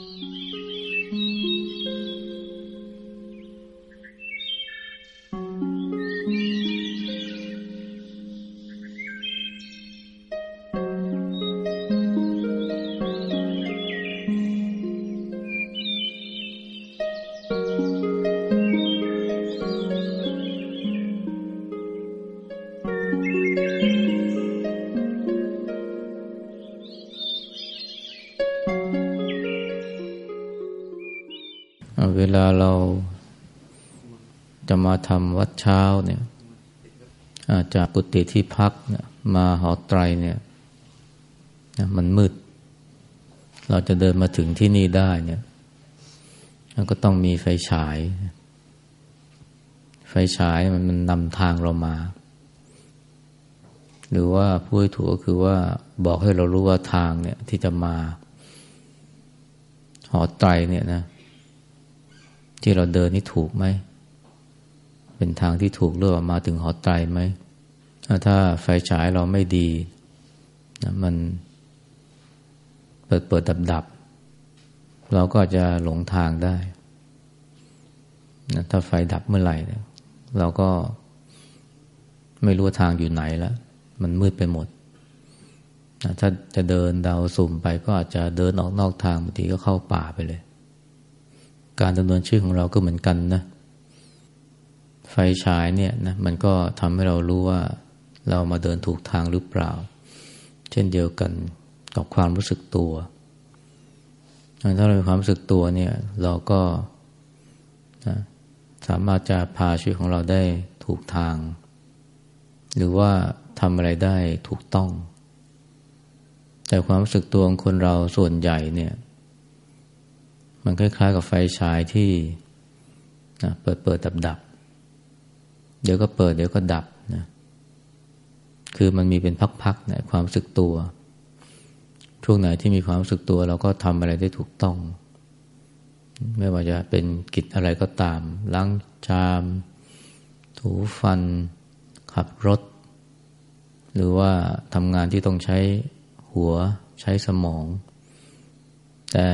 Mm-hmm. มาทำวัดเช้าเนี่ยจากกุฏิที่พักมาหอไตรเนี่ยมันมืด เราจะเดินมาถึงที่นี่ได้เนี่ยก็ต้องมีไฟฉาย ไฟฉายมันมันนำทางเรามา หรือว่าพูดถูกก็คือว่าบอกให้เรารู้ว่าทางเนี่ยที่จะมา หอไตรเนี่ยนะ ที่เราเดินนี่ถูกไหม เป็นทางที่ถูกเรือว่ามาถึงหอไตรไหม ถ้าไฟฉายเราไม่ดีนะมันเปิดเปิดดับดับ เราก็จะหลงทางได้นะถ้าไฟดับเมื่อไหร่ เราก็ไม่รู้ทางอยู่ไหนแล้ว มันมืดไปหมดนะถ้าจะเดินดาวสุ่มไปก็อาจจะเดินออกนอกทางบางทีก็เข้าป่าไปเลย การดำเนินชีวิตของเราก็เหมือนกันนะ ไฟฉายเนี่ยนะมันก็ทำให้เรารู้ว่าเรามาเดินถูกทางหรือเปล่า เช่นเดียวกันกับความรู้สึกตัว ถ้าเรามีความรู้สึกตัวเนี่ยเราก็นะสามารถจะพาชีวิตของเราได้ถูกทาง หรือว่าทำอะไรได้ถูกต้อง แต่ความรู้สึกตัวของคนเราส่วนใหญ่เนี่ยมันคล้ายๆกับไฟฉายที่นะเปิดเปิดดับดับ เดี๋ยวก็เปิด เดี๋ยวก็ดับนะคือมันมีเป็นพักๆนะความรู้สึกตัว ช่วงไหนที่มีความรู้สึกตัว เราก็ทำอะไรได้ถูกต้อง ไม่ว่าจะเป็นกิจอะไรก็ตาม ล้างชาม ถูฟัน ขับรถ หรือว่าทำงานที่ต้องใช้หัวใช้สมอง แต่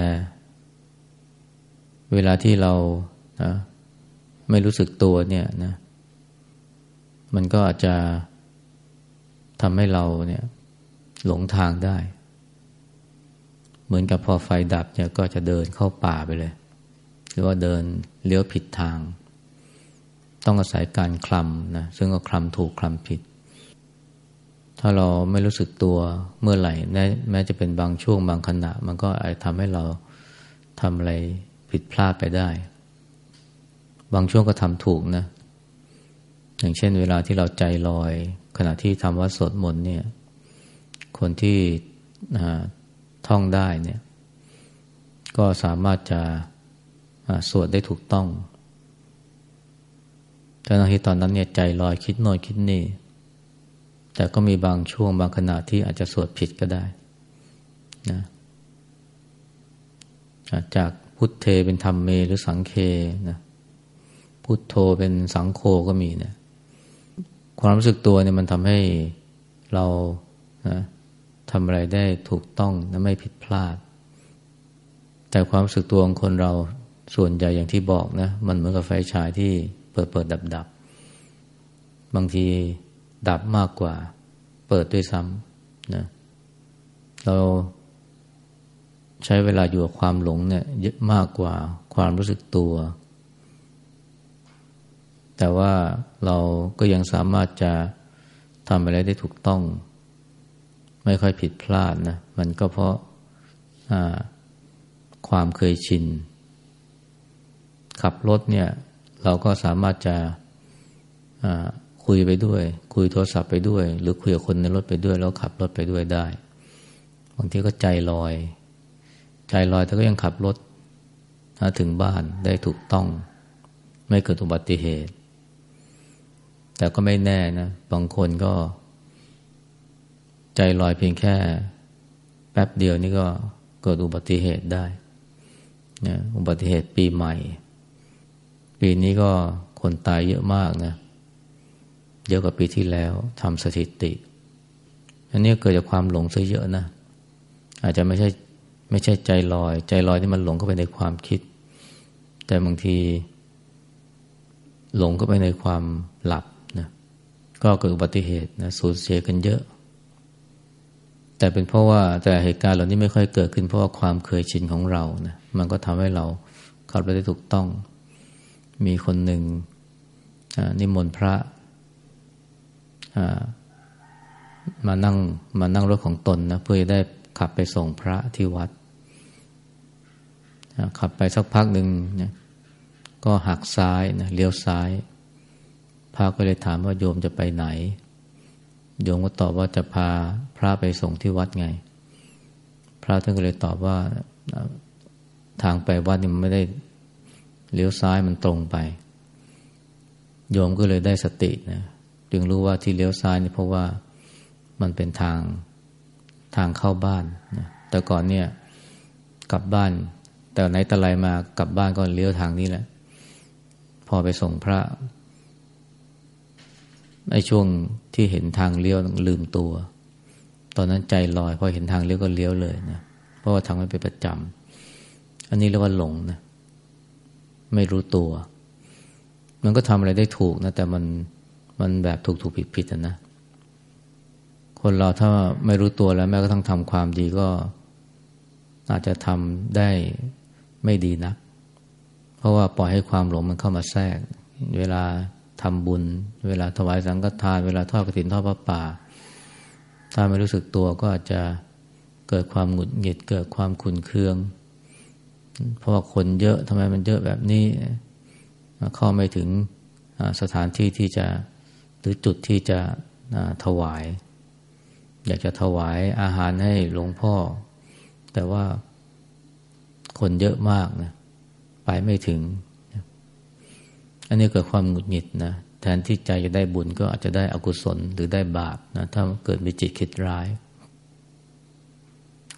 เวลาที่เรานะไม่รู้สึกตัวเนี่ยนะ มันก็อาจจะทำให้เราเนี่ย หลงทางได้ เหมือนกับพอไฟดับเนี่ยก็จะเดินเข้าป่าไปเลย หรือว่าเดินเลี้ยวผิดทาง ต้องอาศัยการคลำนะ ซึ่งก็คลำถูกคลำผิด ถ้าเราไม่รู้สึกตัวเมื่อไหร่ แม้จะเป็นบางช่วงบางขณะ มันก็อาจทำให้เราทำอะไรผิดพลาดไปได้ บางช่วงก็ทำถูกนะ อย่างเช่นเวลาที่เราใจลอย ขณะที่ทำวัดสดมนเนี่ย คนที่ท่องได้เนี่ย ก็สามารถจะสวดได้ถูกต้องแต่ในที่ตอนนั้นเนี่ยใจลอยคิดโน่นคิดนี่ แต่ก็มีบางช่วงบางขณะที่อาจจะสวดผิดก็ได้นะจากพุทเทเป็นธรรมเมหรือสังเคนะพุทโธเป็นสังโฆก็มีเนะ ความรู้สึกตัวเนี่ยมันทำให้เรานะทำอะไรได้ถูกต้องและไม่ผิดพลาด แต่ความรู้สึกตัวของคนเราส่วนใหญ่อย่างที่บอกนะ มันเหมือนกับไฟฉายที่เปิดเปิดดับดับบางทีดับมากกว่า เปิดด้วยซ้ำนะเราใช้เวลาอยู่กับความหลงเนี่ยเยอะมากกว่าความรู้สึกตัว แต่ว่าเราก็ยังสามารถจะทำอะไรได้ถูกต้อง ไม่ค่อยผิดพลาดนะมันก็เพราะความเคยชิน ขับรถเนี่ย เราก็สามารถจะคุยไปด้วย คุยโทรศัพท์ไปด้วย หรือคุยกับคนในรถไปด้วย แล้วขับรถไปด้วยได้ บางทีก็ใจลอย ใจลอยแต่ก็ยังขับรถถึงบ้านได้ถูกต้อง ไม่เกิดอุบัติเหตุ แต่ก็ไม่แน่นะ บางคนก็ ใจลอยเพียงแค่ แป๊บเดียวนี่ก็เกิดอุบัติเหตุได้นะอุบัติเหตุปีใหม่ ปีนี้ก็คนตายเยอะมากนะ เยอะกว่าปีที่แล้วทำสถิติ อันนี้เกิดจากความหลงซะเยอะนะ อาจจะไม่ใช่ไม่ใช่ใจลอย ใจลอยที่มันหลงเข้าไปในความคิด แต่บางที หลงเข้าไปในความหลับ ก็เกิดอุบัติเหตุนะสูญเสียกันเยอะ แต่เป็นเพราะว่าแต่เหตุการณ์เหล่านี้ไม่ค่อยเกิดขึ้นเพราะว่าความเคยชินของเรานะมันก็ทำให้เราเข้าไปได้ถูกต้อง มีคนหนึ่งนิมนต์พระมานั่งมานั่งรถของตนนะเพื่อจะได้ขับไปส่งพระที่วัดขับไปสักพักหนึ่งนะก็หักซ้ายนะเลี้ยวซ้าย พระก็เลยถามว่าโยมจะไปไหน โยมก็ตอบว่าจะพาพระไปส่งที่วัดไง พระท่านก็เลยตอบว่าทางไปวัดนี่มันไม่ได้เลี้ยวซ้ายมันตรงไป โยมก็เลยได้สตินะจึงรู้ว่าที่เลี้ยวซ้ายนี่เพราะว่ามันเป็นทางทางเข้าบ้านนะแต่ก่อนเนี่ยกลับบ้าน แต่ไหนตะไลมากลับบ้านก็เลี้ยวทางนี้แหละ พอไปส่งพระ ในช่วงที่เห็นทางเลี้ยวลืมตัว ตอนนั้นใจลอยพอเห็นทางเลี้ยวก็เลี้ยวเลยนะเพราะว่าทางไม่เป็นประจำอันนี้เรียกว่าหลงนะไม่รู้ตัว มันก็ทำอะไรได้ถูกนะ แต่มันมันแบบถูกถูกผิดผิดนะคนเราถ้าไม่รู้ตัวแล้ว แม้กระทั่งทำความดีก็อาจจะทำได้ไม่ดีนัก เพราะว่าปล่อยให้ความหลงมันเข้ามาแทรก เวลา ทำบุญ เวลาถวายสังฆทาน เวลาทอดกระถินทอดพระป่า ถ้าไม่รู้สึกตัวก็อาจจะเกิดความหงุดหงิดเกิดความขุนเคือง เพราะว่าคนเยอะทำไมมันเยอะแบบนี้ เข้าไม่ถึงสถานที่ที่จะหรือจุดที่จะถวาย อยากจะถวายอาหารให้หลวงพ่อ แต่ว่าคนเยอะมากนะไปไม่ถึง อันนี้เกิดความหงุดหงิดนะแทนที่ใจจะได้บุญก็อาจจะได้อกุศลหรือได้บาปนะถ้าเกิดมีจิตคิดร้าย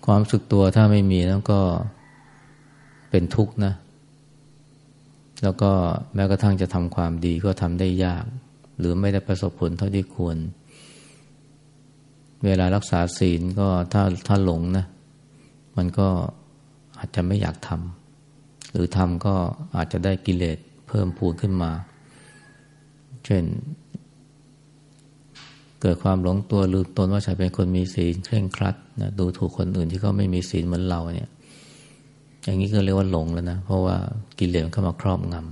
ความสึกตัวถ้าไม่มีแล้วก็เป็นทุกข์นะ แล้วก็แม้กระทั่งจะทำความดีก็ทำได้ยาก หรือไม่ได้ประสบผลเท่าที่ควร เวลารักษาศีลก็ถ้าถ้าหลงนะ มันก็อาจจะไม่อยากทำหรือทำก็อาจจะได้กิเลส เพิ่มพูนขึ้นมา เช่น เกิดความหลงตัวลืมตนว่าฉันเป็นคนมีศีลเคร่งครัดนะดูถูกคนอื่นที่เขาไม่มีศีลเหมือนเราเนี่ย อย่างนี้ก็เรียกว่าหลงแล้วนะ เพราะว่ากิเลสเข้ามาครอบงำ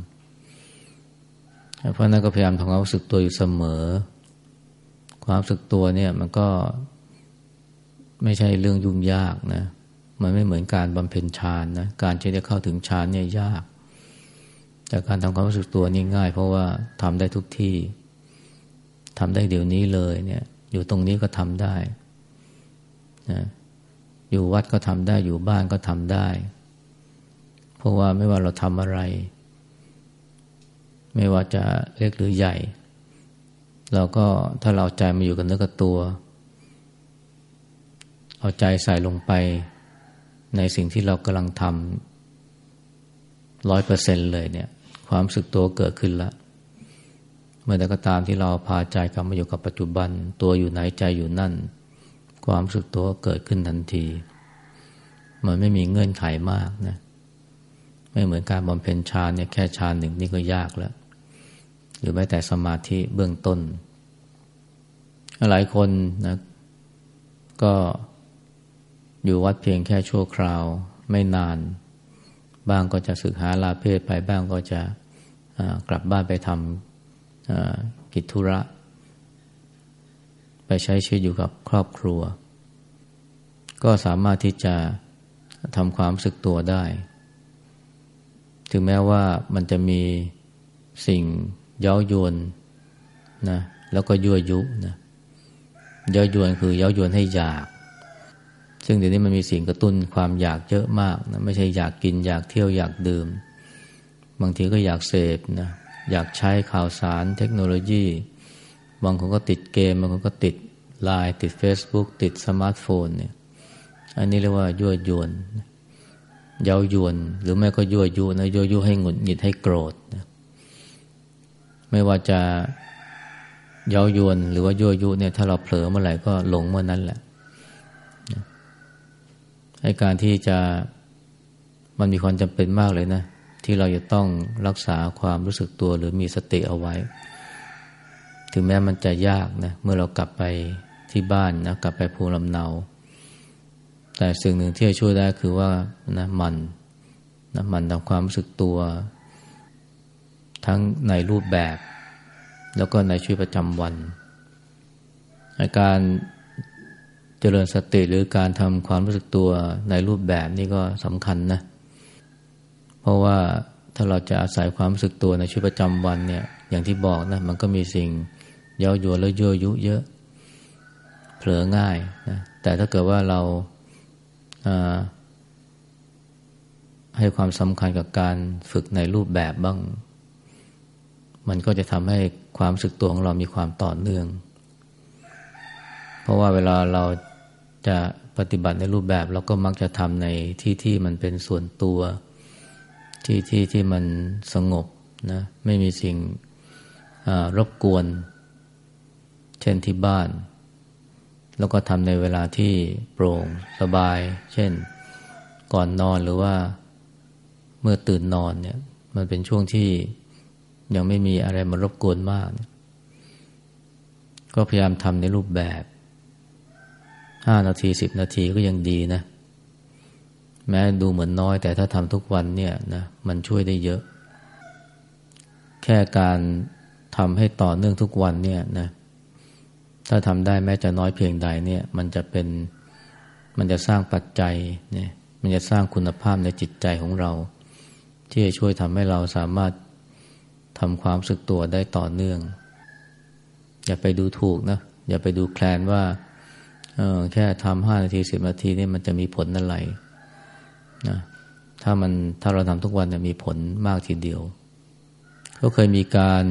เพราะนั้นก็พยายามทำความรู้สึกตัวอยู่เสมอ ความสึกตัวเนี่ยมันก็ไม่ใช่เรื่องยุ่งยากนะ มันไม่เหมือนการบำเพ็ญฌานนะ การที่จะเข้าถึงฌานเนี่ยยาก แต่การทำความรู้สึกตัวนี่ง่าย เพราะว่าทำได้ทุกที่ทำได้เดี๋ยวนี้เลยเนี่ย อยู่ตรงนี้ก็ทำได้นะอยู่วัดก็ทำได้อยู่บ้านก็ทำได้ เพราะว่าไม่ว่าเราทำอะไร ไม่ว่าจะเล็กหรือใหญ่ เราก็ถ้าเราใจมาอยู่กับเนื้อกับตัว เอาใจใส่ลงไปในสิ่งที่เรากำลังทำร้อยเปอร์เซ็นเลยเนี่ย ความสึกตัวเกิดขึ้นแล้วเมื่อใดก็ตามที่เราพาใจกลับมาอยู่กับปัจจุบัน ตัวอยู่ไหนใจอยู่นั่น ความสึกตัวเกิดขึ้นทันที มันไม่มีเงื่อนไขมากนะไม่เหมือนการบำเพ็ญฌานเนี่ยแค่ฌานหนึ่งนี่ก็ยากแล้ว หรือแม้แต่สมาธิเบื้องต้น หลายคนนะก็อยู่วัดเพียงแค่ชั่วคราวไม่นาน บ้างก็จะศึกหาลาเพศไปบ้างก็จะกลับบ้านไปทำกิจธุระ ไปใช้ชีวิตอยู่กับครอบครัว ก็สามารถที่จะทำความสึกตัวได้ ถึงแม้ว่ามันจะมีสิ่งเย้ายวนนะแล้วก็ยั่วยุนะเย้ายวนคือเย้ายวนให้อยาก ซึ่งเดี๋ยวนี้มันมีสิ่งกระตุ้นความอยากเยอะมากนะไม่ใช่อยากกินอยากเที่ยวอยากดื่ม บางทีก็อยากเสพนะอยากใช้ข่าวสารเทคโนโลยี บางคนก็ติดเกม บางคนก็ติดไลน์ติด Facebook ติดสมาร์ทโฟนเนี่ยอันนี้เรียกว่ายั่วยวนเย้ายวน หรือไม่ก็ยั่วยุนะยั่วยุให้หงุดหงิดให้โกรธนะไม่ว่าจะเย้ายวนหรือว่ายั่วยุเนี่ยถ้าเราเผลอเมื่อไหร่ก็หลงเมื่อนั้นแหละ ให้การที่จะมันมีความจำเป็นมากเลยนะ ที่เราจะต้องรักษาความรู้สึกตัวหรือมีสติเอาไว้ ถึงแม้มันจะยากนะ เมื่อเรากลับไปที่บ้านนะ กลับไปภูมิลำเนา แต่สิ่งหนึ่งที่จะช่วยได้คือว่านะมันนะมันทำความรู้สึกตัว ทั้งในรูปแบบ แล้วก็ในชีวิตประจำวันการ เจริญสติหรือการทำความรู้สึกตัวในรูปแบบนี่ก็สำคัญนะ เพราะว่าถ้าเราจะอาศัยความรู้สึกตัวในชีวิตประจำวันเนี่ย อย่างที่บอกนะ มันก็มีสิ่งเย้ายวนและยั่วยุเยอะ เผลอง่ายนะแต่ถ้าเกิดว่าเราให้ความสำคัญกับการฝึกในรูปแบบบ้าง มันก็จะทำให้ความสึกตัวของเรามีความต่อเนื่อง เพราะว่าเวลาเราจะปฏิบัติในรูปแบบเราก็มักจะทำในที่ที่มันเป็นส่วนตัว ที่ที่ที่มันสงบนะไม่มีสิ่งรบกวน เช่นที่บ้าน แล้วก็ทำในเวลาที่โปร่งสบาย เช่นก่อนนอนหรือว่าเมื่อตื่นนอนเนี่ย มันเป็นช่วงที่ยังไม่มีอะไรมารบกวนมาก ก็พยายามทำในรูปแบบ ห้านาทีสิบนาทีก็ยังดีนะ แม้ดูเหมือนน้อยแต่ถ้าทำทุกวันเนี่ยนะมันช่วยได้เยอะ แค่การทำให้ต่อเนื่องทุกวันเนี่ยนะถ้าทำได้แม้จะน้อยเพียงใดเนี่ย มันจะเป็นมันจะสร้างปัจจัยเนี่ยมันจะสร้างคุณภาพในจิตใจของเรา ที่จะช่วยทำให้เราสามารถทำความสึกตัวได้ต่อเนื่อง อย่าไปดูถูกนะ อย่าไปดูแคลนว่า แค่ทำห้านาทีสิบนาทีนี่มันจะมีผลอะไรนะถ้ามันถ้าเราทำทุกวันจะมีผลมากทีเดียว ก็เคยมีการ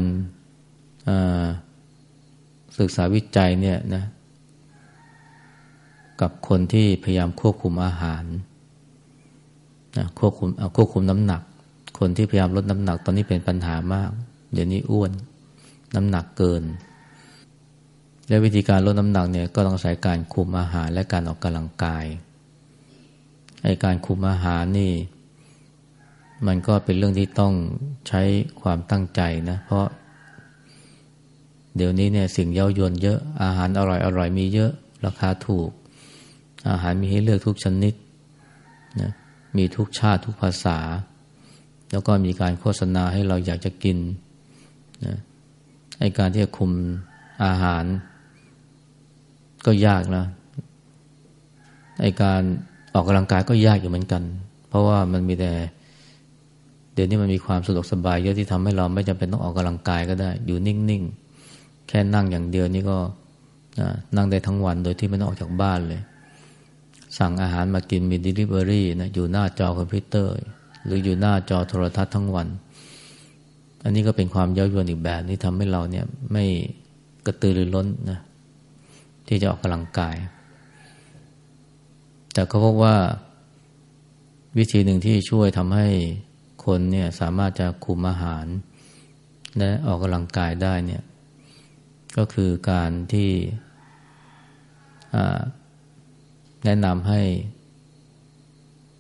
ศึกษาวิจัยเนี่ยนะกับคนที่พยายามควบคุมอาหารนะควบคุมควบคุมน้ำหนัก คนที่พยายามลดน้ำหนักตอนนี้เป็นปัญหามาก เดี๋ยวนี้อ้วน น้ำหนักเกิน และวิธีการลดน้ำหนักเนี่ยก็ต้องอาศัยการคุมอาหารและการออกกำลังกายไอการคุมอาหารนี่ มันก็เป็นเรื่องที่ต้องใช้ความตั้งใจนะ เพราะ เดี๋ยวนี้เนี่ยสิ่งเย้ายวนเยอะอาหารอร่อยอร่อยมีเยอะ ราคาถูก อาหารมีให้เลือกทุกชนิดนะมีทุกชาติทุกภาษา แล้วก็มีการโฆษณาให้เราอยากจะกินนะไอการที่จะคุมอาหาร ก็ยากนะไอ้การออกกำลังกายก็ยากอยู่เหมือนกัน เพราะว่ามันมีแต่ เดี๋ยวนี้มันมีความสะดวกสบายเยอะที่ทำให้เราไม่จำเป็นต้องออกกำลังกายก็ได้ อยู่นิ่งๆ แค่นั่งอย่างเดียวนี่ก็นั่งได้ทั้งวันโดยที่ไม่ต้องออกจากบ้านเลย สั่งอาหารมากินมีดิลิเวอรี่นะอยู่หน้าจอคอมพิวเตอร์ หรืออยู่หน้าจอโทรทัศน์ทั้งวัน อันนี้ก็เป็นความเย้ายวนอีกแบบที่ทำให้เราเนี่ยไม่กระตือรือร้นนะ ที่จะออกกำลังกาย แต่เขาพบว่าวิธีหนึ่งที่ช่วยทำให้คนเนี่ยสามารถจะคุมอาหาร และออกกำลังกายได้เนี่ยก็คือการที่แนะนำให้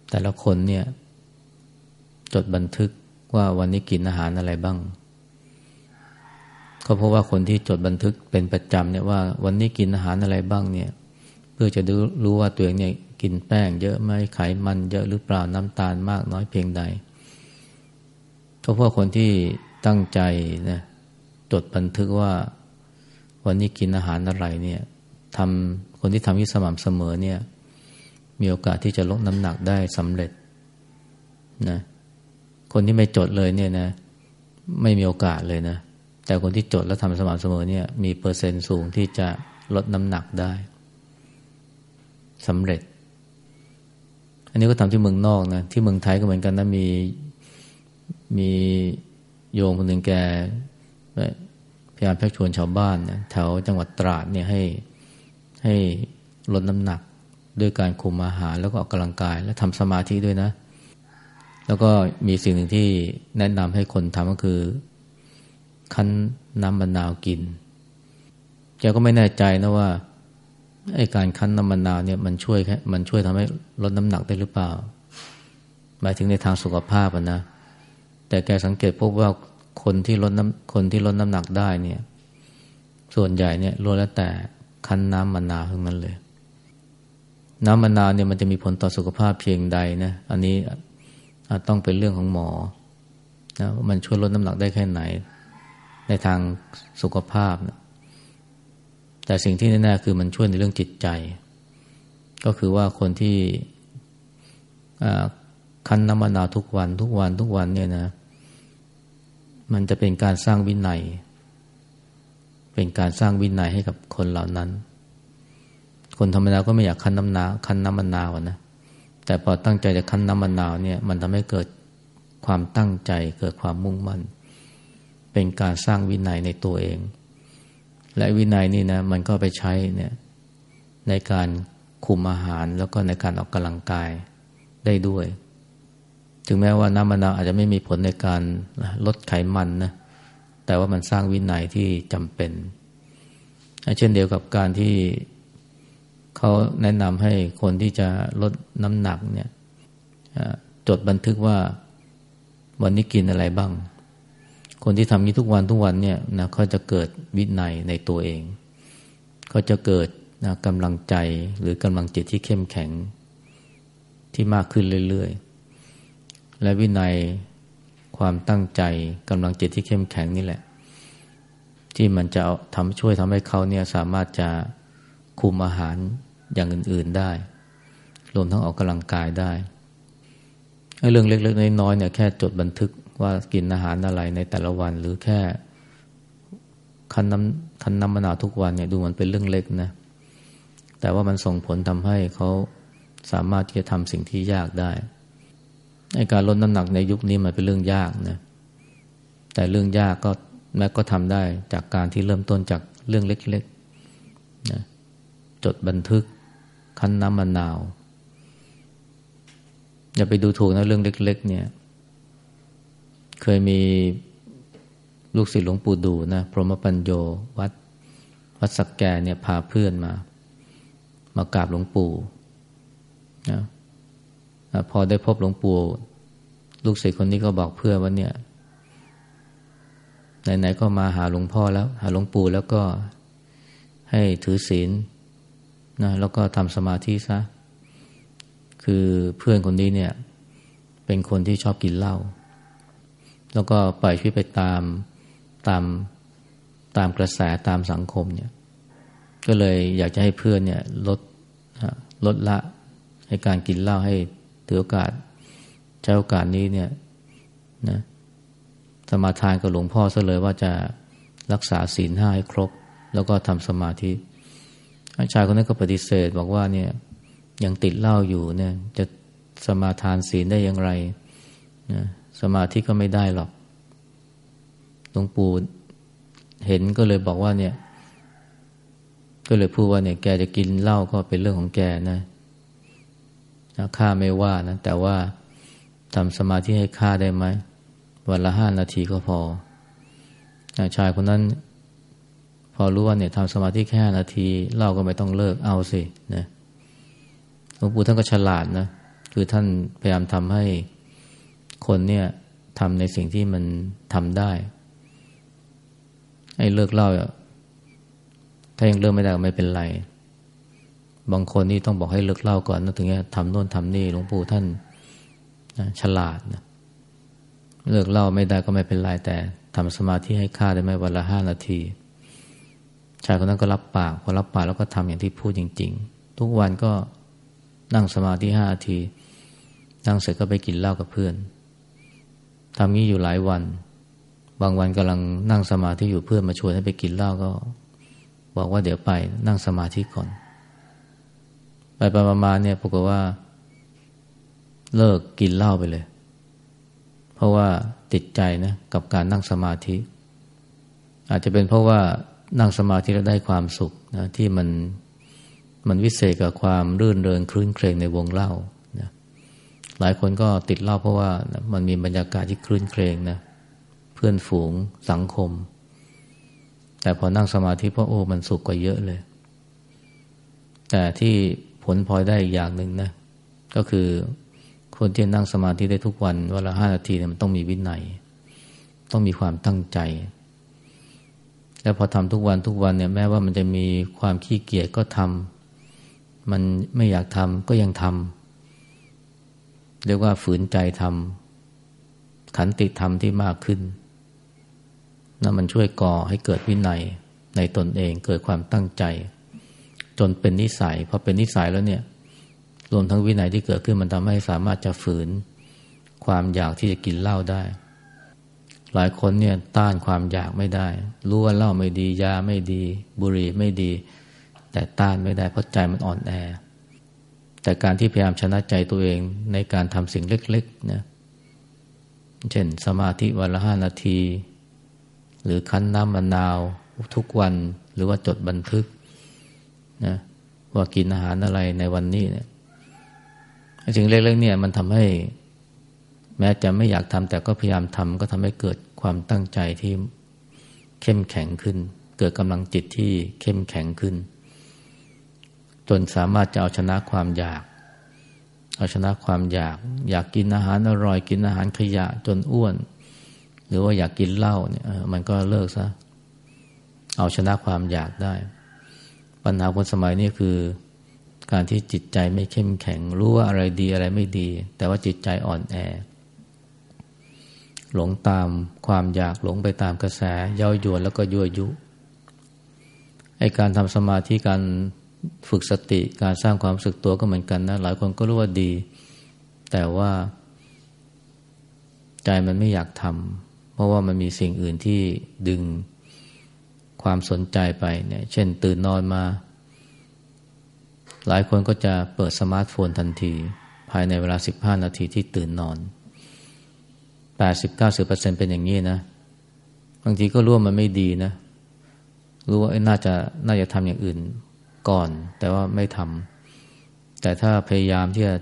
แต่ละคนเนี่ยจดบันทึกว่าวันนี้กินอาหารอะไรบ้าง ก็เพราะว่าคนที่จดบันทึกเป็นประจำเนี่ยว่าวันนี้กินอาหารอะไรบ้างเนี่ย เพื่อจะดูรู้ว่าตัวเองเนี่ยกินแป้งเยอะไหมไขมันเยอะหรือเปล่าน้ำตาลมากน้อยเพียงใดก็เพราะคนที่ตั้งใจนะจดบันทึกว่า วันนี้กินอาหารอะไรเนี่ยทำคนที่ทำที่สม่ำเสมอเนี่ย มีโอกาสที่จะลดน้ำหนักได้สำเร็จนะคนที่ไม่จดเลยเนี่ยนะ ไม่มีโอกาสเลยนะ แต่คนที่จดและทำสม่ำเสมอเนี่ยมีเปอร์เซ็นต์สูงที่จะลดน้ำหนักได้สำเร็จ อันนี้ก็ทำที่เมืองนอกนะ ที่เมืองไทยก็เหมือนกันนะมีมีโยมคนหนึ่งแกพยายามพักชวนชาวบ้านนะแถวจังหวัดตราดเนี่ยให้ให้ลดน้ำหนักด้วยการคุมอาหารแล้วก็ออกกำลังกาย และทำสมาธิด้วยนะ แล้วก็มีสิ่งหนึ่งที่แนะนำให้คนทำก็คือ คั้นน้ำมะนาวกินแกก็ไม่แน่ใจนะว่าไอ้การคั้นน้ำมะนาวเนี่ยมันช่วยแค่มันช่วยทำให้ลดน้ำหนักได้หรือเปล่า หมายถึงในทางสุขภาพนะ แต่แกสังเกตพบว่าคนที่ลดน้ำคนที่ลดน้ำหนักได้เนี่ย ส่วนใหญ่เนี่ยล้วนแล้วแต่คั้นน้ำมะนาวทั้งนั้นเลย น้ำมะนาวเนี่ยมันจะมีผลต่อสุขภาพเพียงใดนะ อันนี้ต้องเป็นเรื่องของหมอนะมันช่วยลดน้ำหนักได้แค่ไหน ในทางสุขภาพนะแต่สิ่งที่แน่ๆคือมันช่วยในเรื่องจิตใจ ก็คือว่าคนที่คั้นน้ำมะนาวทุกวันทุกวันทุกวันเนี่ยนะ มันจะเป็นการสร้างวินัย เป็นการสร้างวินัยให้กับคนเหล่านั้น คนธรรมดาก็ไม่อยากคั้นน้ำนาคั้นน้ำมะนาวนะแต่พอตั้งใจจะคั้นน้ำมะนาวเนี่ย มันทำให้เกิดความตั้งใจเกิดความมุ่งมั่น เป็นการสร้างวินัยในตัวเอง และวินัยนี่นะมันก็ไปใช้เนี่ยในการคุมอาหารแล้วก็ในการออกกำลังกายได้ด้วย ถึงแม้ว่าน้ำมะนาวอาจจะไม่มีผลในการลดไขมันนะแต่ว่ามันสร้างวินัยที่จำเป็น เช่นเดียวกับการที่เขาแนะนำให้คนที่จะลดน้ำหนักเนี่ยจดบันทึกว่าวันนี้กินอะไรบ้าง คนที่ทำนี้ทุกวันทุกวันเนี่ยนะเขาจะเกิดวินัยในตัวเอง เขาจะเกิดนะกำลังใจหรือกำลังจิตที่เข้มแข็งที่มากขึ้นเรื่อยๆ และวินัยความตั้งใจกำลังจิตที่เข้มแข็งนี่แหละ ที่มันจะทำช่วยทำให้เขาเนี่ยสามารถจะคุมอาหารอย่างอื่น ๆได้ รวมทั้งออกกำลังกายได้เรื่องเล็กๆ น้อยๆเนี่ยแค่จดบันทึก ว่ากินอาหารอะไรในแต่ละวัน หรือแค่คันน้ำคันน้ำมะนาวทุกวันเนี่ยดูมันเป็นเรื่องเล็กนะแต่ว่ามันส่งผลทำให้เขาสามารถที่จะทำสิ่งที่ยากได้ในการลดน้ำหนักในยุคนี้มันเป็นเรื่องยากนะแต่เรื่องยากก็แม้ก็ทำได้จากการที่เริ่มต้นจากเรื่องเล็กๆนะจดบันทึกคั้นน้ำมะนาว อย่าไปดูถูกนะเรื่องเล็ก ๆ เนี่ย เคยมีลูกศิษย์หลวงปู่ดูนะพรหมปัญโยวัดวัดสักแกเนี่ยพาเพื่อนมา มากราบหลวงปู่นะพอได้พบหลวงปู่ลูกศิษย์คนนี้ก็บอกเพื่อนว่าเนี่ยไหนๆก็มาหาหลวงพ่อแล้ว หาหลวงปู่แล้วก็ให้ถือศีลนะแล้วก็ทำสมาธิซะคือเพื่อนคนนี้เนี่ย เป็นคนที่ชอบกินเหล้า แล้วก็ปล่อยชีวิตไปตามตามตามกระแสตามสังคมเนี่ย ก็เลยอยากจะให้เพื่อนเนี่ยลดลดละให้การกินเหล้าให้ถือโอกาสใช้โอกาสนี้เนี่ยนะสมาทานกับหลวงพ่อซะเลยว่าจะรักษาศีลห้าให้ครบ แล้วก็ทำสมาธิชายคนนั้นก็ปฏิเสธบอกว่าเนี่ยยังติดเหล้าอยู่เนี่ยจะสมาทานศีลได้อย่างไรนะ สมาธิก็ไม่ได้หรอกหลวงปู่เห็นก็เลยบอกว่าเนี่ย ก็เลยพูดว่าเนี่ยแกจะกินเหล้าก็เป็นเรื่องของแกนะข้าไม่ว่านะ แต่ว่าทำสมาธิให้ข้าได้ไหมวันละห้านาทีก็พอชายคนนั้น พอรู้ว่าเนี่ยทำสมาธิแค่นาทีเหล้าก็ไม่ต้องเลิกเอาสินะหลวงปู่ท่านก็ฉลาดนะคือท่านพยายามทำให้ คนเนี่ยทำในสิ่งที่มันทำได้ไอ้เลิกเล่าถ้ายังเลิกไม่ได้ก็ไม่เป็นไร บางคนนี่ต้องบอกให้เลิกเล่าก่อนนะถึงจะทำโน่นทำนี่หลวงปู่ท่านนะฉลาดนะเลิกเล่าไม่ได้ก็ไม่เป็นไร แต่ทำสมาธิให้ค่าได้ไหมวันละห้านาทีชายคนนั้นก็รับปากพอรับปากแล้วก็ทำอย่างที่พูดจริง ๆ ทุกวันก็นั่งสมาธิห้านาที นั่งเสร็จก็ไปกินเหล้ากับเพื่อน ทำนี้อยู่หลายวัน บางวันกำลังนั่งสมาธิอยู่เพื่อนมาชวนให้ไปกินเหล้าก็ บอกว่าเดี๋ยวไปนั่งสมาธิก่อน ไปไปมาเนี่ยปรากฏว่า เลิกกินเหล้าไปเลย เพราะว่าติดใจนะกับการนั่งสมาธิ อาจจะเป็นเพราะว่านั่งสมาธิแล้วได้ความสุขนะที่มันมันวิเศษกับความรื่นเริงคลื่นเครงในวงเล่า หลายคนก็ติดเหล้าเพราะว่ามันมีบรรยากาศที่คลื่นเครงนะ เพื่อนฝูงสังคม แต่พอนั่งสมาธิเพราะโอ้มันสุขกว่าเยอะเลย แต่ที่ผลพลอยได้อีกอย่างหนึ่งนะ ก็คือคนที่นั่งสมาธิได้ทุกวันวันละห้านาทีเนี่ยมันต้องมีวินัย ต้องมีความตั้งใจ แล้วพอทำทุกวันทุกวันเนี่ยแม้ว่ามันจะมีความขี้เกียจก็ทำมันไม่อยากทำก็ยังทำ เรียกว่าฝืนใจทำขันติธรรมที่มากขึ้นนั่นมันช่วยก่อให้เกิดวินัยในตนเองเกิดความตั้งใจ จนเป็นนิสัยพอเป็นนิสัยแล้วเนี่ย รวมทั้งวินัยที่เกิดขึ้นมันทำให้สามารถจะฝืนความอยากที่จะกินเหล้าได้ หลายคนเนี่ยต้านความอยากไม่ได้ รู้ว่าเหล้าไม่ดียาไม่ดี บุหรี่ไม่ดี แต่ต้านไม่ได้เพราะใจมันอ่อนแอ แต่การที่พยายามชนะใจตัวเองในการทำสิ่งเล็กๆนะเช่นสมาธิวันละห้านาที หรือคั้นน้ำมะนาวทุกวันหรือว่าจดบันทึกนะว่ากินอาหารอะไรในวันนี้เนี่ยสิ่งเล็กๆเนี่ยมันทำให้ แม้จะไม่อยากทำแต่ก็พยายามทำก็ทำให้เกิดความตั้งใจที่เข้มแข็งขึ้น เกิดกำลังจิตที่เข้มแข็งขึ้น จนสามารถจะเอาชนะความอยาก เอาชนะความอยาก อยากกินอาหารอร่อยกินอาหารขยะจนอ้วน หรือว่าอยากกินเหล้าเนี่ยมันก็เลิกซะเอาชนะความอยากได้ ปัญหาคนสมัยนี้คือ การที่จิตใจไม่เข้มแข็ง รู้ว่าอะไรดีอะไรไม่ดี แต่ว่าจิตใจอ่อนแอ หลงตามความอยากหลงไปตามกระแสเย้ายวนแล้วก็ยั่วยุไอการทำสมาธิการ ฝึกสติการสร้างความสึกตัวก็เหมือนกันนะ หลายคนก็รู้ว่าดี แต่ว่า ใจมันไม่อยากทำเพราะว่ามันมีสิ่งอื่นที่ดึงความสนใจไปเนี่ย เช่น ตื่นนอนมา หลายคนก็จะเปิดสมาร์ทโฟนทันที ภายในเวลา 15 นาทีที่ตื่นนอน 80-90%เป็นอย่างนี้นะบางทีก็รู้ว่ามันไม่ดีนะ รู้ว่าน่าจะน่าจะทำอย่างอื่น ก่อน แต่ว่าไม่ทำแต่ถ้าพยายามที่จะ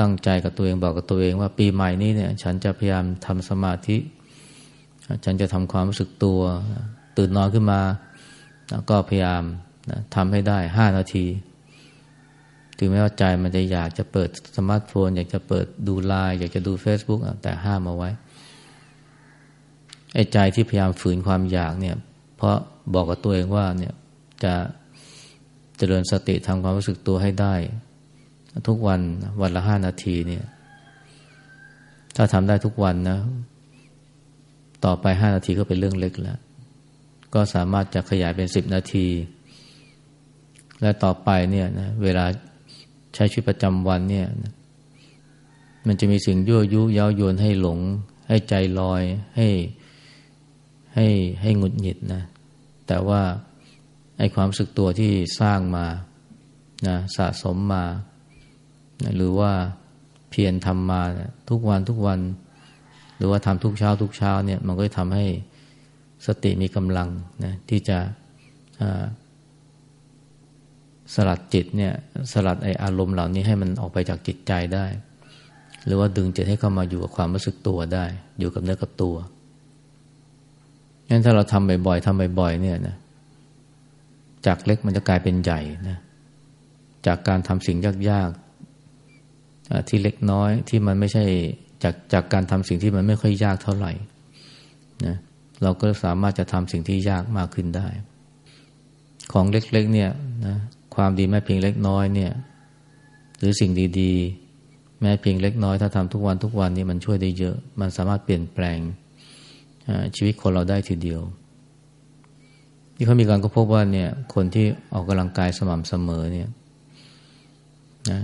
ตั้งใจกับตัวเองบอกกับตัวเองว่าปีใหม่นี้เนี่ย ฉันจะพยายามทำสมาธิ ฉันจะทำความรู้สึกตัว ตื่นนอนขึ้นมาก็พยายามทำให้ได้ห้านาทีถึงแม้ว่าใจมันจะอยากจะเปิดสมาร์ทโฟน อยากจะเปิดดูไลน์อยากจะดู Facebook แต่ห้ามเอาไว้ไอ้ใจที่พยายามฝืนความอยากเนี่ย เพราะบอกกับตัวเองว่าเนี่ย จะเจริญสติทำความรู้สึกตัวให้ได้ ทุกวันวันละห้านาทีเนี่ย ถ้าทำได้ทุกวันนะ ต่อไปห้านาทีก็เป็นเรื่องเล็กแล้ว ก็สามารถจะขยายเป็นสิบนาที และต่อไปเนี่ยนะเวลาใช้ชีวิตประจำวันเนี่ยนะมันจะมีสิ่งยั่วยุเย้ายวนให้หลง ให้ใจลอย ให้ให้ให้หงุดหงิดนะ แต่ว่า ไอ้ความรู้สึกตัวที่สร้างมานะสะสมมานะหรือว่าเพียรทำมาทุกวันทุกวัน หรือว่าทำทุกเช้าทุกเช้าเนี่ยมันก็จะทำให้สติมีกำลังนะที่จะสลัดจิตเนี่ยสลัดไออารมณ์เหล่านี้ให้มันออกไปจากจิตใจได้ หรือว่าดึงจิตให้เข้ามาอยู่กับความรู้สึกตัวได้ อยู่กับเนื้อกับตัวงั้นถ้าเราทำบ่อยๆทำบ่อยๆเนี่ยนะ จากเล็กมันจะกลายเป็นใหญ่นะจากการทำสิ่งยากๆที่เล็กน้อยที่มันไม่ใช่จากจากการทำสิ่งที่มันไม่ค่อยยากเท่าไหร่นะเราก็สามารถจะทำสิ่งที่ยากมากขึ้นได้ ของเล็กๆเนี่ยนะความดีแม้เพียงเล็กน้อยเนี่ย หรือสิ่งดีๆ แม้เพียงเล็กน้อยถ้าทำทุกวันทุกวันนี่มันช่วยได้เยอะ มันสามารถเปลี่ยนแปลงชีวิตคนเราได้ทีเดียว ที่เขามีการก็พบว่าเนี่ยคนที่ออกกำลังกายสม่ำเสมอเนี่ยนะ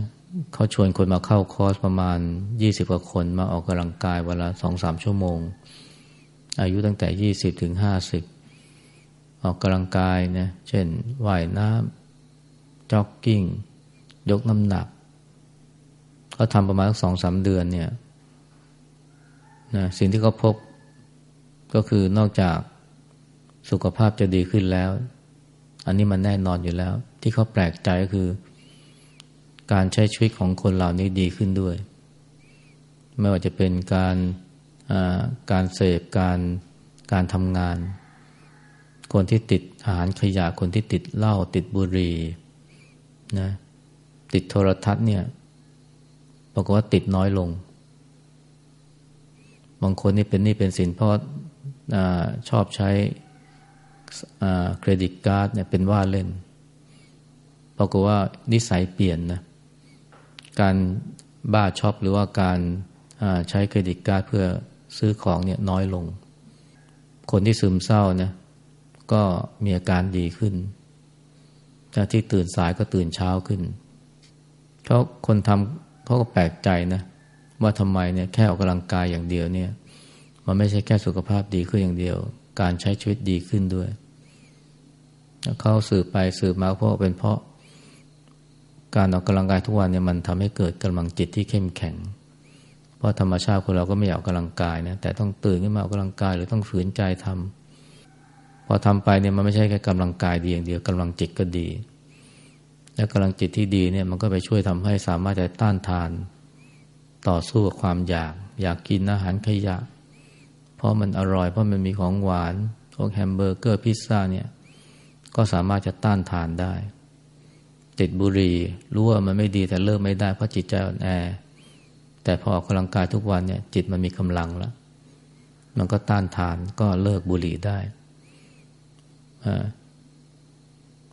เขาชวนคนมาเข้าคอร์สประมาณยี่สิบกว่าคนมาออกกำลังกายวันละสองสามชั่วโมง อายุตั้งแต่ยี่สิบถึงห้าสิบออกกำลังกายนะเช่นว่ายน้ำจ็อกกิ้ง ยกน้ำหนักเขาทำประมาณสองสามเดือนเนี่ยนะสิ่งที่เขาพบก็คือนอกจาก สุขภาพจะดีขึ้นแล้ว อันนี้มันแน่นอนอยู่แล้ว ที่เขาแปลกใจก็คือ การใช้ชีวิตของคนเหล่านี้ดีขึ้นด้วย ไม่ว่าจะเป็นการการเสพการการทำงาน คนที่ติดอาหารขยะคนที่ติดเหล้าติดบุหรี่นะติดโทรทัศน์เนี่ยปรากว่าติดน้อยลง บางคนนี่เป็นนี่เป็นสินเพราะอชอบใช้ เครดิตการ์ดเนี่ยเป็นว่าเล่นปรากฏว่านิสัยเปลี่ยนนะ การบ้าช็อปหรือว่าการใช้เครดิตการ์ดเพื่อซื้อของเนี่ยน้อยลง คนที่ซึมเศร้านะก็มีอาการดีขึ้นจากที่ตื่นสายก็ตื่นเช้าขึ้นเขาคนทำเขาก็แปลกใจนะ ว่าทำไมเนี่ยแค่ออกกำลังกายอย่างเดียวเนี่ย มันไม่ใช่แค่สุขภาพดีขึ้นอย่างเดียว การใช้ชีวิตดีขึ้นด้วย เขาสืบไปสืบมาเพราะเป็นเพราะ การออกกำลังกายทุกวันเนี่ยมันทำให้เกิดกำลังจิตที่เข้มแข็ง เพราะธรรมชาติคนเราก็ไม่อยากออกกำลังกายนะแต่ต้องตื่นขึ้นมาออกกำลังกายหรือต้องฝืนใจทำพอทำไปเนี่ยมันไม่ใช่แค่กำลังกายดีอย่างเดียวกำลังจิตก็ดี และกำลังจิตที่ดีเนี่ยมันก็ไปช่วยทำให้สามารถจะต้านทาน ต่อสู้กับความอยาก อยากกินอาหารขยะ เพราะมันอร่อยเพราะมันมีของหวานพวกแฮมเบอร์เกอร์พิซซ่าเนี่ย ก็สามารถจะต้านทานได้ ติดบุหรี่รู้ว่ามันไม่ดีแต่เลิกไม่ได้เพราะจิตใจอ่อนแอ แต่พอออกกำลังกายทุกวันเนี่ย จิตมันมีกำลังแล้ว มันก็ต้านทานก็เลิกบุหรี่ได้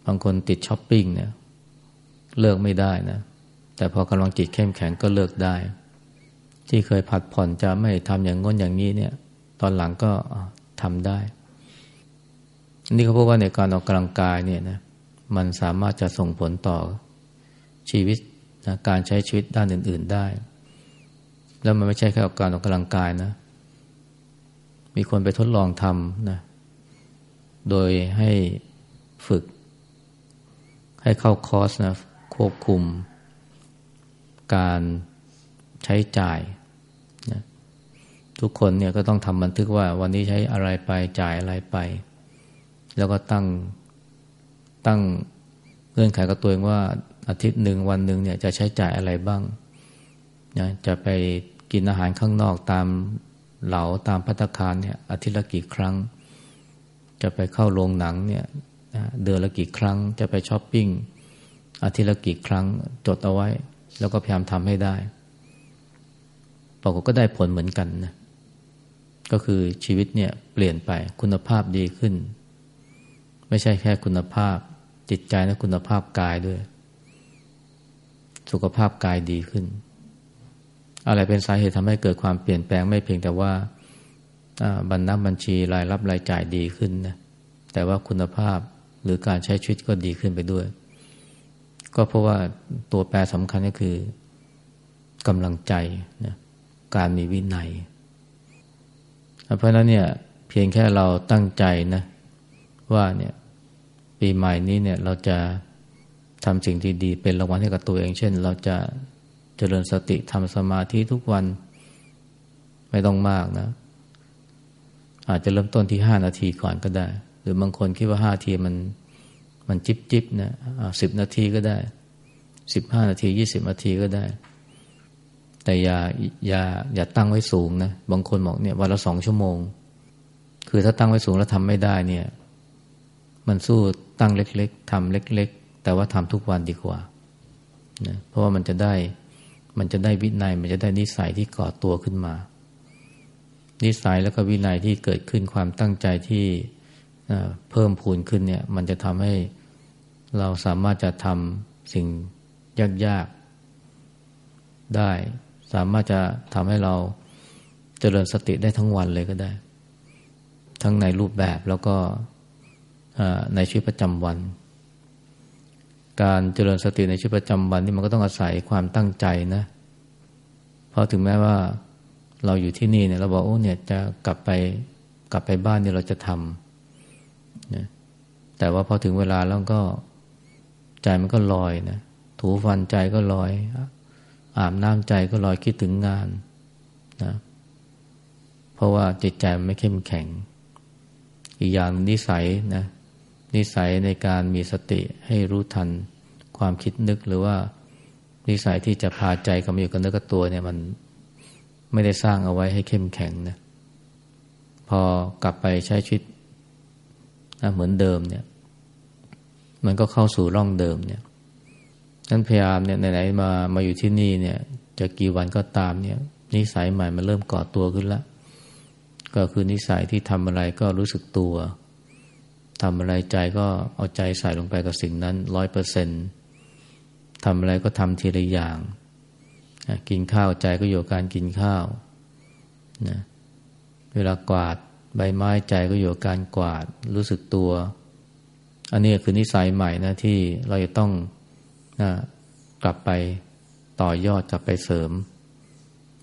บางคนติดช้อปปิ้งเนี่ยเลิกไม่ได้นะ แต่พอกำลังจิตเข้มแข็งก็เลิกได้ ที่เคยผัดผ่อนจะไม่ทำอย่างง้นอย่างนี้เนี่ย ตอนหลังก็ทำได้ นี่เขาพูดว่าในการออกกำลังกายเนี่ยนะมันสามารถจะส่งผลต่อชีวิตนะการใช้ชีวิตด้านอื่น ๆได้ แล้วมันไม่ใช่แค่การออกกำลังกายนะ มีคนไปทดลองทำนะโดยให้ฝึก ให้เข้าคอร์สนะควบคุม การใช้จ่ายนะทุกคนเนี่ยก็ต้องทำบันทึกว่าวันนี้ใช้อะไรไปจ่ายอะไรไป แล้วก็ตั้งตั้งเงื่อนไขกับตัวเองว่าอาทิตย์หนึ่งวันหนึ่งเนี่ยจะใช้จ่ายอะไรบ้างนะจะไปกินอาหารข้างนอกตามเหลาตามพัตคารเนี่ยอาทิตย์ละกี่ครั้ง จะไปเข้าโรงหนังเนี่ยเดือนละกี่ครั้ง จะไปช้อปปิ้งอาทิตย์ละกี่ครั้งจดเอาไว้ แล้วก็พยายามทำให้ได้ปรากฏก็ได้ผลเหมือนกันนะก็คือชีวิตเนี่ยเปลี่ยนไปคุณภาพดีขึ้น ไม่ใช่แค่คุณภาพจิตใจและคุณภาพกายด้วย สุขภาพกายดีขึ้น อะไรเป็นสาเหตุทำให้เกิดความเปลี่ยนแปลงไม่เพียงแต่ว่าบรรณบัญชีรายรับรายจ่ายดีขึ้นนะแต่ว่าคุณภาพหรือการใช้ชีวิตก็ดีขึ้นไปด้วย ก็เพราะว่าตัวแปรสำคัญก็คือกำลังใจนะการมีวินัย เพราะฉะนั้นเนี่ยเพียงแค่เราตั้งใจนะว่าเนี่ย ปีใหม่นี้เนี่ยเราจะทำสิ่งที่ดีเป็นรางวัลให้กับตัวเอง เช่น เราจะเจริญสติทำสมาธิทุกวันไม่ต้องมากนะ อาจจะเริ่มต้นที่ห้านาทีก่อนก็ได้ หรือบางคนคิดว่าห้านาทีมันมันจิบจิบนะสิบนาทีก็ได้สิบห้านาทียี่สิบนาทีก็ได้ แต่อย่าอย่าอย่าตั้งไว้สูงนะบางคนบอกเนี่ยวันละสองชั่วโมง คือถ้าตั้งไว้สูงแล้วทำไม่ได้เนี่ย มันสู้ ตั้งเล็กๆทำเล็ก ๆ แต่ว่าทำทุกวันดีกว่านะเพราะว่ามันจะได้มันจะได้วินัยมันจะได้นิสัยที่ก่อตัวขึ้นมา นิสัยแล้วก็วินัยที่เกิดขึ้นความตั้งใจที่เพิ่มพูนขึ้นเนี่ยมันจะทำให้เราสามารถจะทำสิ่งยากๆได้ สามารถจะทำให้เราเจริญสติได้ทั้งวันเลยก็ได้ ทั้งในรูปแบบแล้วก็ ในชีวิตประจำวัน การเจริญสติในชีวิตประจำวันนี่มันก็ต้องอาศัยความตั้งใจนะ เพราะถึงแม้ว่าเราอยู่ที่นี่เนี่ยเราบอกโอ้เนี่ยจะกลับไปกลับไปบ้านเนี่ยเราจะทำนะแต่ว่าพอถึงเวลาแล้วก็ใจมันก็ลอยนะถูฟันใจก็ลอย อาบน้ำใจก็ลอยคิดถึงงานนะเพราะว่าจิตใจมันไม่เข้มแข็ง อีกอย่างนิสัยนะ นิสัยในการมีสติให้รู้ทันความคิดนึกหรือว่านิสัยที่จะพาใจกับอยู่กับเนื้อกับตัวเนี่ยมันไม่ได้สร้างเอาไว้ให้เข้มแข็งนะพอกลับไปใช้ชีวิตนะเหมือนเดิมเนี่ย มันก็เข้าสู่ร่องเดิมเนี่ยนั้นพยายามเนี่ยไหนๆมามาอยู่ที่นี่เนี่ย จะกี่วันก็ตามเนี่ย นิสัยใหม่มันเริ่มก่อตัวขึ้นล้วก็คือนิสัยที่ทำอะไรก็รู้สึกตัว ทำอะไรใจก็เอาใจใส่ลงไปกับสิ่งนั้นร้อยเปอร์เซ็นทำอะไรก็ทำทีละอย่าง กินข้าวใจก็อยู่การกินข้าวนะเวลากวาดใบไม้ใจก็อยู่การกวาดรู้สึกตัว อันนี้คือนิสัยใหม่นะที่เราจะต้องนะกลับไปต่อยอดกลับไปเสริม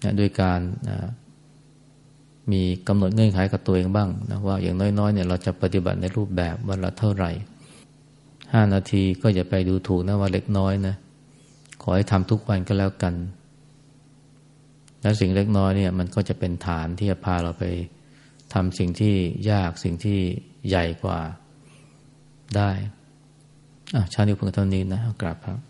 นะด้วยการนะ มีกำหนดเงื่อนไขกับตัวเองบ้างนะว่าอย่างน้อยๆเนี่ยเราจะปฏิบัติในรูปแบบวันละเท่าไหร่ห้านาทีก็อย่าไปดูถูกนะว่าเล็กน้อยนะขอให้ทำทุกวันก็แล้วกัน แล้วสิ่งเล็กน้อยเนี่ยมันก็จะเป็นฐานที่จะพาเราไปทำสิ่งที่ยากสิ่งที่ใหญ่กว่าได้อะชาตินี้เพิ่งเท่านี้นะกราบครับ